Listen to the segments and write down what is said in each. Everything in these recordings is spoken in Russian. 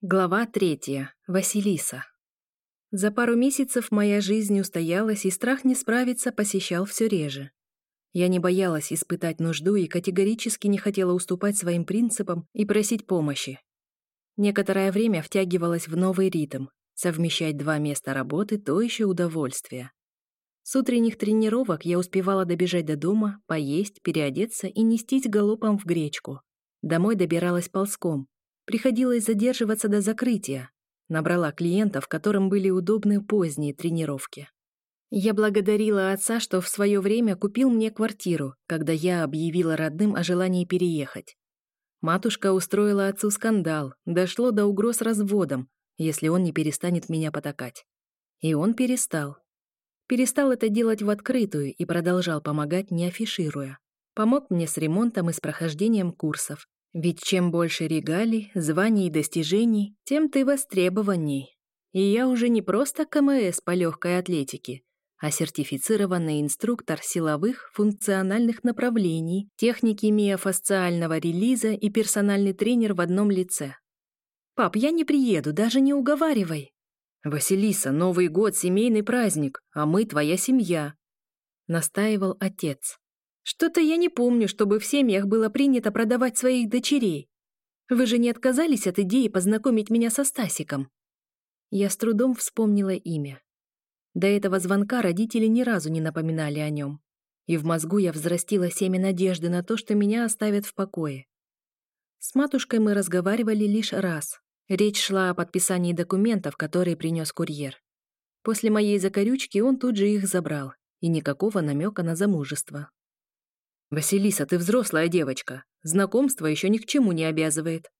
Глава третья. Василиса. За пару месяцев моя жизнь устоялась, и страх не справиться посещал все реже. Я не боялась испытать нужду и категорически не хотела уступать своим принципам и просить помощи. Некоторое время втягивалась в новый ритм. Совмещать два места работы — то еще удовольствие. С утренних тренировок я успевала добежать до дома, поесть, переодеться и нестись галопом в гречку. Домой добиралась ползком, Приходилось задерживаться до закрытия. Набрала клиентов, которым были удобны поздние тренировки. Я благодарила отца, что в свое время купил мне квартиру, когда я объявила родным о желании переехать. Матушка устроила отцу скандал, дошло до угроз разводом, если он не перестанет меня потакать. И он перестал. Перестал это делать в открытую и продолжал помогать, не афишируя. Помог мне с ремонтом и с прохождением курсов, ведь чем больше регалий, званий и достижений, тем ты востребованней. И я уже не просто КМС по легкой атлетике, а сертифицированный инструктор силовых функциональных направлений, техники миофасциального релиза и персональный тренер в одном лице. «Пап, я не приеду, даже не уговаривай». «Василиса, Новый год — семейный праздник, а мы — твоя семья», — настаивал отец. Что-то я не помню, чтобы в семьях было принято продавать своих дочерей. Вы же не отказались от идеи познакомить меня со Стасиком?» Я с трудом вспомнила имя. До этого звонка родители ни разу не напоминали о нем. И в мозгу я взрастила семя надежды на то, что меня оставят в покое. С матушкой мы разговаривали лишь раз. Речь шла о подписании документов, которые принес курьер. После моей закорючки он тут же их забрал, и никакого намека на замужество. «Василиса, ты взрослая девочка. Знакомство еще ни к чему не обязывает».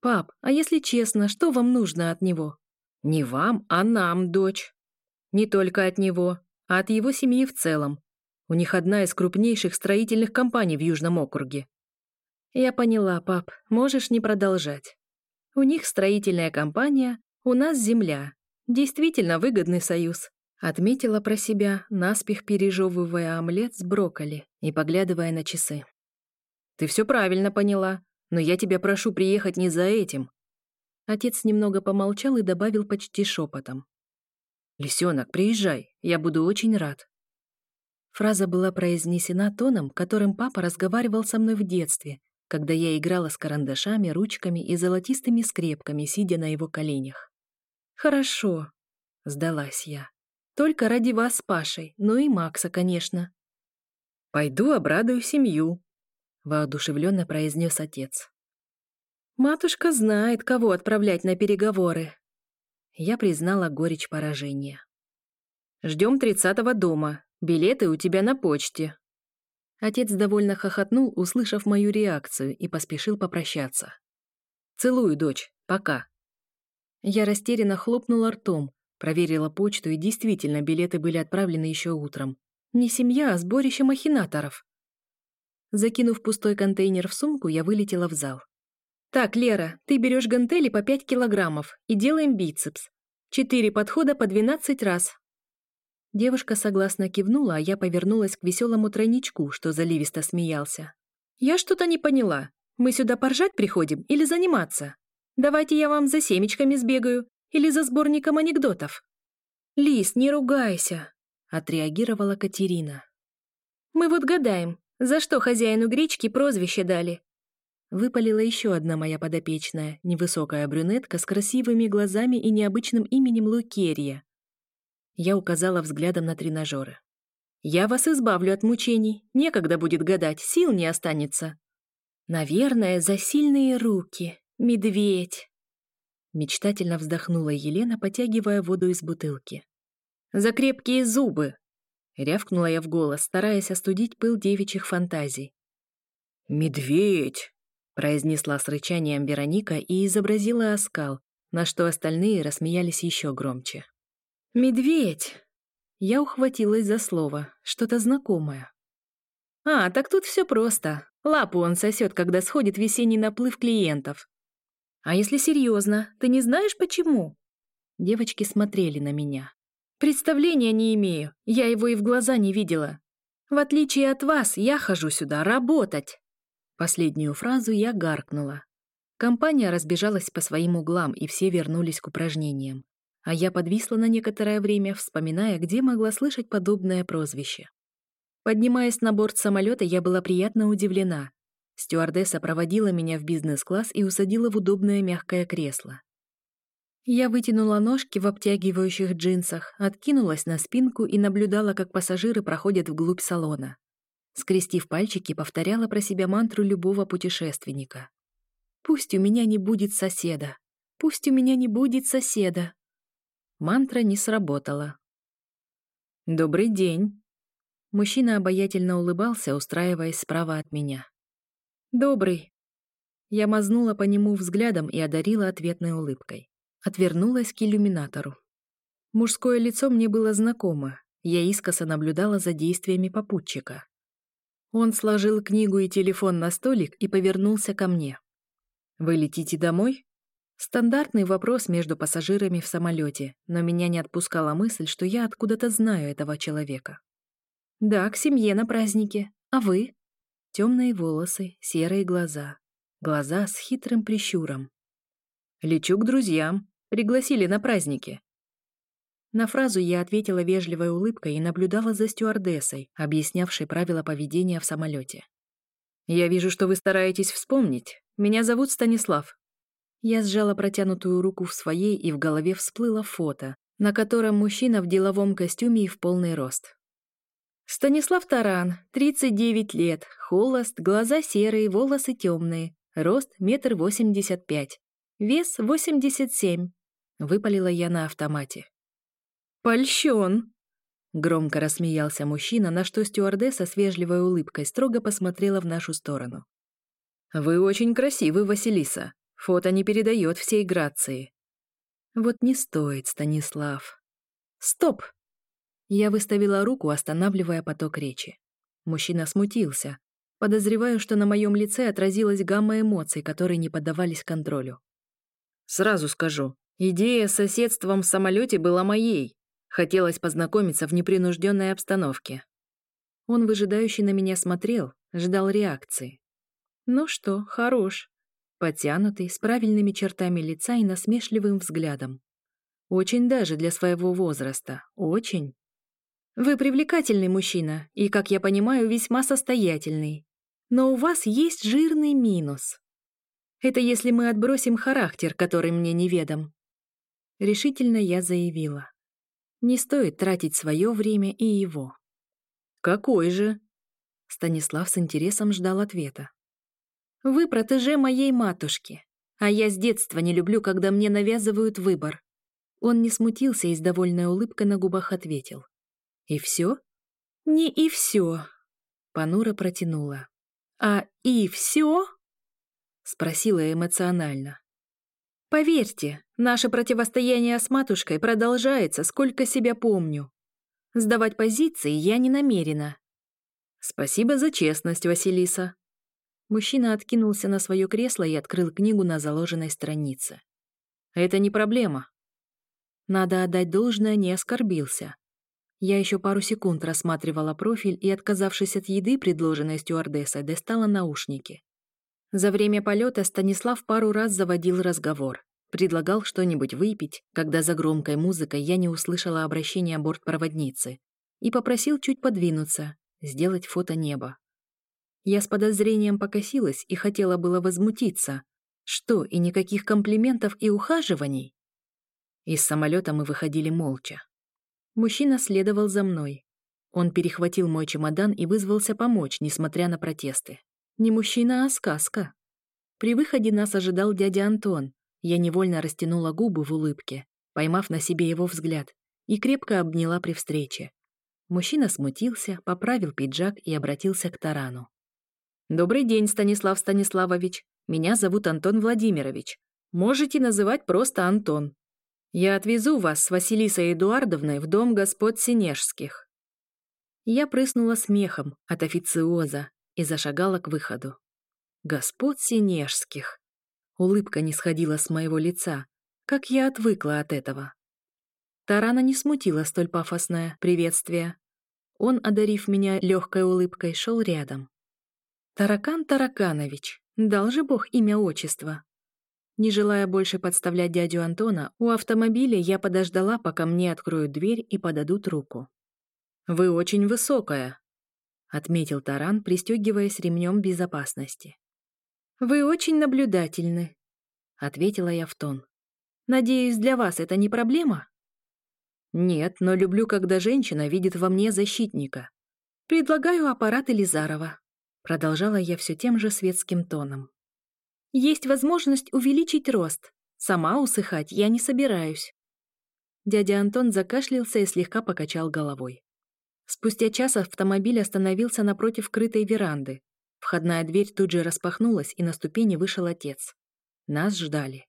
«Пап, а если честно, что вам нужно от него?» «Не вам, а нам, дочь. Не только от него, а от его семьи в целом. У них одна из крупнейших строительных компаний в Южном округе». «Я поняла, пап, можешь не продолжать. У них строительная компания, у нас земля. Действительно выгодный союз. Отметила про себя, наспех пережевывая омлет с брокколи и поглядывая на часы. «Ты все правильно поняла, но я тебя прошу приехать не за этим». Отец немного помолчал и добавил почти шепотом. «Лисенок, приезжай, я буду очень рад». Фраза была произнесена тоном, которым папа разговаривал со мной в детстве, когда я играла с карандашами, ручками и золотистыми скрепками, сидя на его коленях. «Хорошо», — сдалась я. Только ради вас с Пашей, ну и Макса, конечно. «Пойду обрадую семью», — воодушевленно произнес отец. «Матушка знает, кого отправлять на переговоры». Я признала горечь поражения. «Ждем тридцатого дома. Билеты у тебя на почте». Отец довольно хохотнул, услышав мою реакцию, и поспешил попрощаться. «Целую, дочь. Пока». Я растерянно хлопнула ртом, Проверила почту, и действительно, билеты были отправлены еще утром. Не семья, а сборище махинаторов. Закинув пустой контейнер в сумку, я вылетела в зал. «Так, Лера, ты берешь гантели по 5 килограммов и делаем бицепс. Четыре подхода по 12 раз». Девушка согласно кивнула, а я повернулась к веселому тройничку, что заливисто смеялся. «Я что-то не поняла. Мы сюда поржать приходим или заниматься? Давайте я вам за семечками сбегаю, или за сборником анекдотов? «Лис, не ругайся», — отреагировала Катерина. «Мы вот гадаем, за что хозяину гречки прозвище дали?» Выпалила еще одна моя подопечная, невысокая брюнетка с красивыми глазами и необычным именем Лукерия. Я указала взглядом на тренажеры. «Я вас избавлю от мучений. Некогда будет гадать, сил не останется». «Наверное, за сильные руки. Медведь». Мечтательно вздохнула Елена, потягивая воду из бутылки. «За крепкие зубы!» Рявкнула я в голос, стараясь остудить пыл девичьих фантазий. «Медведь!» произнесла с рычанием Вероника и изобразила оскал, на что остальные рассмеялись еще громче. «Медведь!» Я ухватилась за слово, что-то знакомое. «А, так тут все просто. Лапу он сосет, когда сходит весенний наплыв клиентов. А если серьезно, ты не знаешь почему? Девочки смотрели на меня. Представления не имею, я его и в глаза не видела. В отличие от вас, я хожу сюда работать. Последнюю фразу я гаркнула. Компания разбежалась по своим углам, и все вернулись к упражнениям. А я подвисла на некоторое время, вспоминая, где могла слышать подобное прозвище. Поднимаясь на борт самолета, я была приятно удивлена. Стюардесса проводила меня в бизнес-класс и усадила в удобное мягкое кресло. Я вытянула ножки в обтягивающих джинсах, откинулась на спинку и наблюдала, как пассажиры проходят вглубь салона. Скрестив пальчики, повторяла про себя мантру любого путешественника. «Пусть у меня не будет соседа! Пусть у меня не будет соседа!» Мантра не сработала. «Добрый день!» Мужчина обаятельно улыбался, устраиваясь справа от меня. «Добрый». Я мазнула по нему взглядом и одарила ответной улыбкой. Отвернулась к иллюминатору. Мужское лицо мне было знакомо. Я искоса наблюдала за действиями попутчика. Он сложил книгу и телефон на столик и повернулся ко мне. «Вы летите домой?» Стандартный вопрос между пассажирами в самолете, но меня не отпускала мысль, что я откуда-то знаю этого человека. «Да, к семье на празднике. А вы?» Темные волосы, серые глаза. Глаза с хитрым прищуром. «Лечу к друзьям. Пригласили на праздники». На фразу я ответила вежливой улыбкой и наблюдала за стюардессой, объяснявшей правила поведения в самолете. «Я вижу, что вы стараетесь вспомнить. Меня зовут Станислав». Я сжала протянутую руку в своей, и в голове всплыло фото, на котором мужчина в деловом костюме и в полный рост. Станислав Таран, 39 лет, холост, глаза серые, волосы темные, рост метр восемьдесят пять, вес восемьдесят семь. Выпалила я на автомате. «Польщен!» Громко рассмеялся мужчина, на что стюардесса с вежливой улыбкой строго посмотрела в нашу сторону. «Вы очень красивы, Василиса. Фото не передает всей грации». «Вот не стоит, Станислав». «Стоп!» Я выставила руку, останавливая поток речи. Мужчина смутился. Подозреваю, что на моем лице отразилась гамма эмоций, которые не поддавались контролю. Сразу скажу, идея с соседством в самолете была моей. Хотелось познакомиться в непринужденной обстановке. Он выжидающий на меня смотрел, ждал реакции. Ну что, хорош. Подтянутый, с правильными чертами лица и насмешливым взглядом. Очень даже для своего возраста. Очень. Вы привлекательный мужчина и, как я понимаю, весьма состоятельный. Но у вас есть жирный минус. Это если мы отбросим характер, который мне неведом. Решительно я заявила. Не стоит тратить свое время и его. «Какой же?» Станислав с интересом ждал ответа. «Вы протеже моей матушки, а я с детства не люблю, когда мне навязывают выбор». Он не смутился и с довольной улыбкой на губах ответил. «И все?» «Не и все», — Панура протянула. «А и все?» — спросила эмоционально. «Поверьте, наше противостояние с матушкой продолжается, сколько себя помню. Сдавать позиции я не намерена». «Спасибо за честность, Василиса». Мужчина откинулся на свое кресло и открыл книгу на заложенной странице. «Это не проблема». Надо отдать должное, не оскорбился. Я еще пару секунд рассматривала профиль и, отказавшись от еды, предложенной стюардессой, достала наушники. За время полета Станислав пару раз заводил разговор. Предлагал что-нибудь выпить, когда за громкой музыкой я не услышала обращения бортпроводницы, и попросил чуть подвинуться, сделать фото неба. Я с подозрением покосилась и хотела было возмутиться. Что, и никаких комплиментов и ухаживаний? Из самолета мы выходили молча. Мужчина следовал за мной. Он перехватил мой чемодан и вызвался помочь, несмотря на протесты. Не мужчина, а сказка. При выходе нас ожидал дядя Антон. Я невольно растянула губы в улыбке, поймав на себе его взгляд, и крепко обняла при встрече. Мужчина смутился, поправил пиджак и обратился к Тарану. «Добрый день, Станислав Станиславович. Меня зовут Антон Владимирович. Можете называть просто Антон. Я отвезу вас с Василисой Эдуардовной в дом господ Синежских». Я прыснула смехом от официоза и зашагала к выходу. «Господ Синежских». Улыбка не сходила с моего лица, как я отвыкла от этого. Тарана не смутила столь пафосное приветствие. Он, одарив меня легкой улыбкой, шел рядом. «Таракан Тараканович, дал же Бог имя отчества. Не желая больше подставлять дядю Антона, у автомобиля я подождала, пока мне откроют дверь и подадут руку. «Вы очень высокая», — отметил Таран, пристегиваясь ремнем безопасности. «Вы очень наблюдательны», — ответила я в тон. «Надеюсь, для вас это не проблема?» «Нет, но люблю, когда женщина видит во мне защитника. Предлагаю аппарат Элизарова», — продолжала я все тем же светским тоном. «Есть возможность увеличить рост. Сама усыхать я не собираюсь». Дядя Антон закашлялся и слегка покачал головой. Спустя час автомобиль остановился напротив крытой веранды, Входная дверь тут же распахнулась, и на ступени вышел отец. Нас ждали.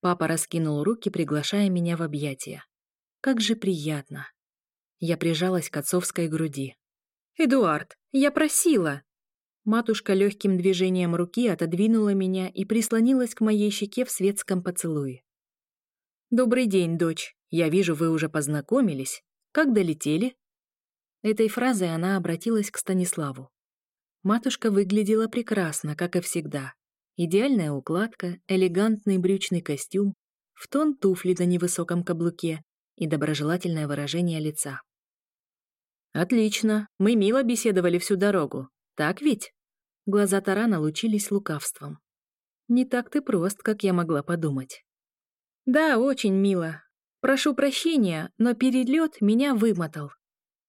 Папа раскинул руки, приглашая меня в объятия. Как же приятно. Я прижалась к отцовской груди. «Эдуард, я просила!» Матушка легким движением руки отодвинула меня и прислонилась к моей щеке в светском поцелуе. «Добрый день, дочь. Я вижу, вы уже познакомились. Как долетели?» Этой фразой она обратилась к Станиславу. Матушка выглядела прекрасно, как и всегда. Идеальная укладка, элегантный брючный костюм, в тон туфли на невысоком каблуке и доброжелательное выражение лица. «Отлично, мы мило беседовали всю дорогу. Так ведь?» Глаза Тарана лучились лукавством. «Не так ты прост, как я могла подумать». «Да, очень мило. Прошу прощения, но перелет меня вымотал.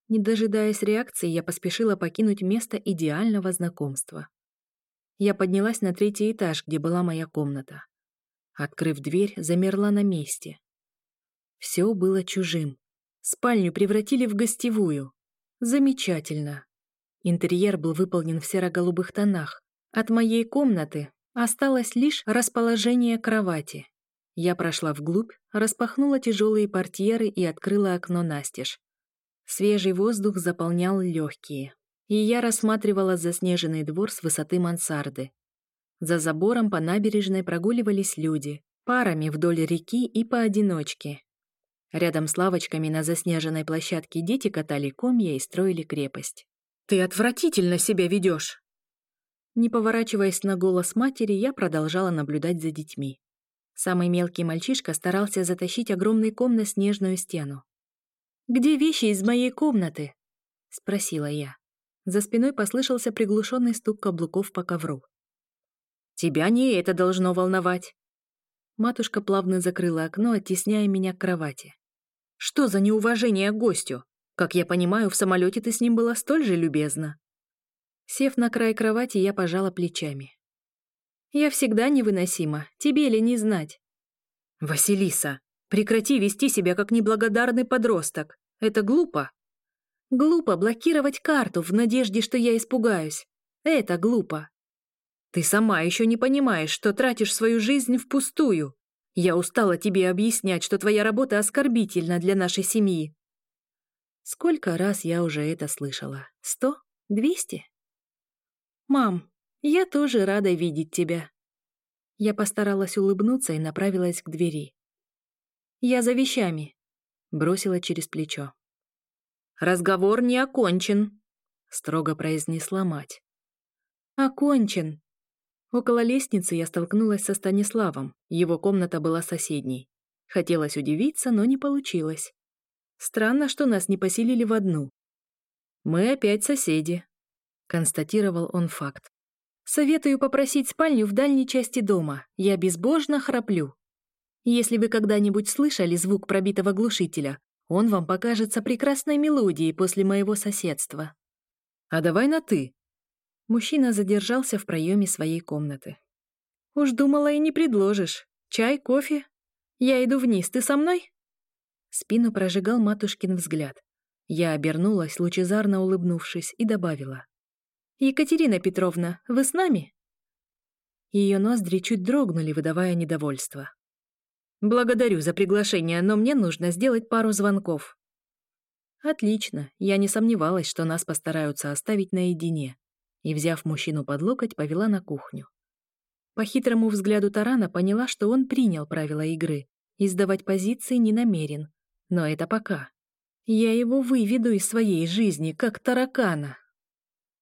Не дожидаясь реакции, я поспешила покинуть место идеального знакомства. Я поднялась на третий этаж, где была моя комната. Открыв дверь, замерла на месте. Все было чужим. Спальню превратили в гостевую. Замечательно. Интерьер был выполнен в серо-голубых тонах. От моей комнаты осталось лишь расположение кровати. Я прошла вглубь, распахнула тяжелые портьеры и открыла окно настежь. Свежий воздух заполнял легкие, и я рассматривала заснеженный двор с высоты мансарды. За забором по набережной прогуливались люди, парами вдоль реки и поодиночке. Рядом с лавочками на заснеженной площадке дети катали комья и строили крепость. «Ты отвратительно себя ведешь!» Не поворачиваясь на голос матери, я продолжала наблюдать за детьми. Самый мелкий мальчишка старался затащить огромный ком на снежную стену. «Где вещи из моей комнаты?» — спросила я. За спиной послышался приглушенный стук каблуков по ковру. «Тебя не это должно волновать!» Матушка плавно закрыла окно, оттесняя меня к кровати. «Что за неуважение к гостю? Как я понимаю, в самолете ты с ним была столь же любезна». Сев на край кровати, я пожала плечами. «Я всегда невыносима, тебе ли не знать?» «Василиса, прекрати вести себя как неблагодарный подросток. Это глупо. Глупо блокировать карту в надежде, что я испугаюсь. Это глупо. Ты сама еще не понимаешь, что тратишь свою жизнь впустую. Я устала тебе объяснять, что твоя работа оскорбительна для нашей семьи. Сколько раз я уже это слышала? Сто? Двести? Мам, я тоже рада видеть тебя. Я постаралась улыбнуться и направилась к двери. Я за вещами бросила через плечо. «Разговор не окончен», — строго произнесла мать. «Окончен». Около лестницы я столкнулась со Станиславом, его комната была соседней. Хотелось удивиться, но не получилось. Странно, что нас не поселили в одну. «Мы опять соседи», — констатировал он факт. «Советую попросить спальню в дальней части дома. Я безбожно храплю». Если вы когда-нибудь слышали звук пробитого глушителя, он вам покажется прекрасной мелодией после моего соседства. А давай на «ты». Мужчина задержался в проеме своей комнаты. Уж думала и не предложишь. Чай, кофе? Я иду вниз, ты со мной? Спину прожигал матушкин взгляд. Я обернулась, лучезарно улыбнувшись, и добавила. «Екатерина Петровна, вы с нами?» Ее ноздри чуть дрогнули, выдавая недовольство. «Благодарю за приглашение, но мне нужно сделать пару звонков». Отлично, я не сомневалась, что нас постараются оставить наедине, и, взяв мужчину под локоть, повела на кухню. По хитрому взгляду Тарана поняла, что он принял правила игры и сдавать позиции не намерен. Но это пока. Я его выведу из своей жизни, как таракана.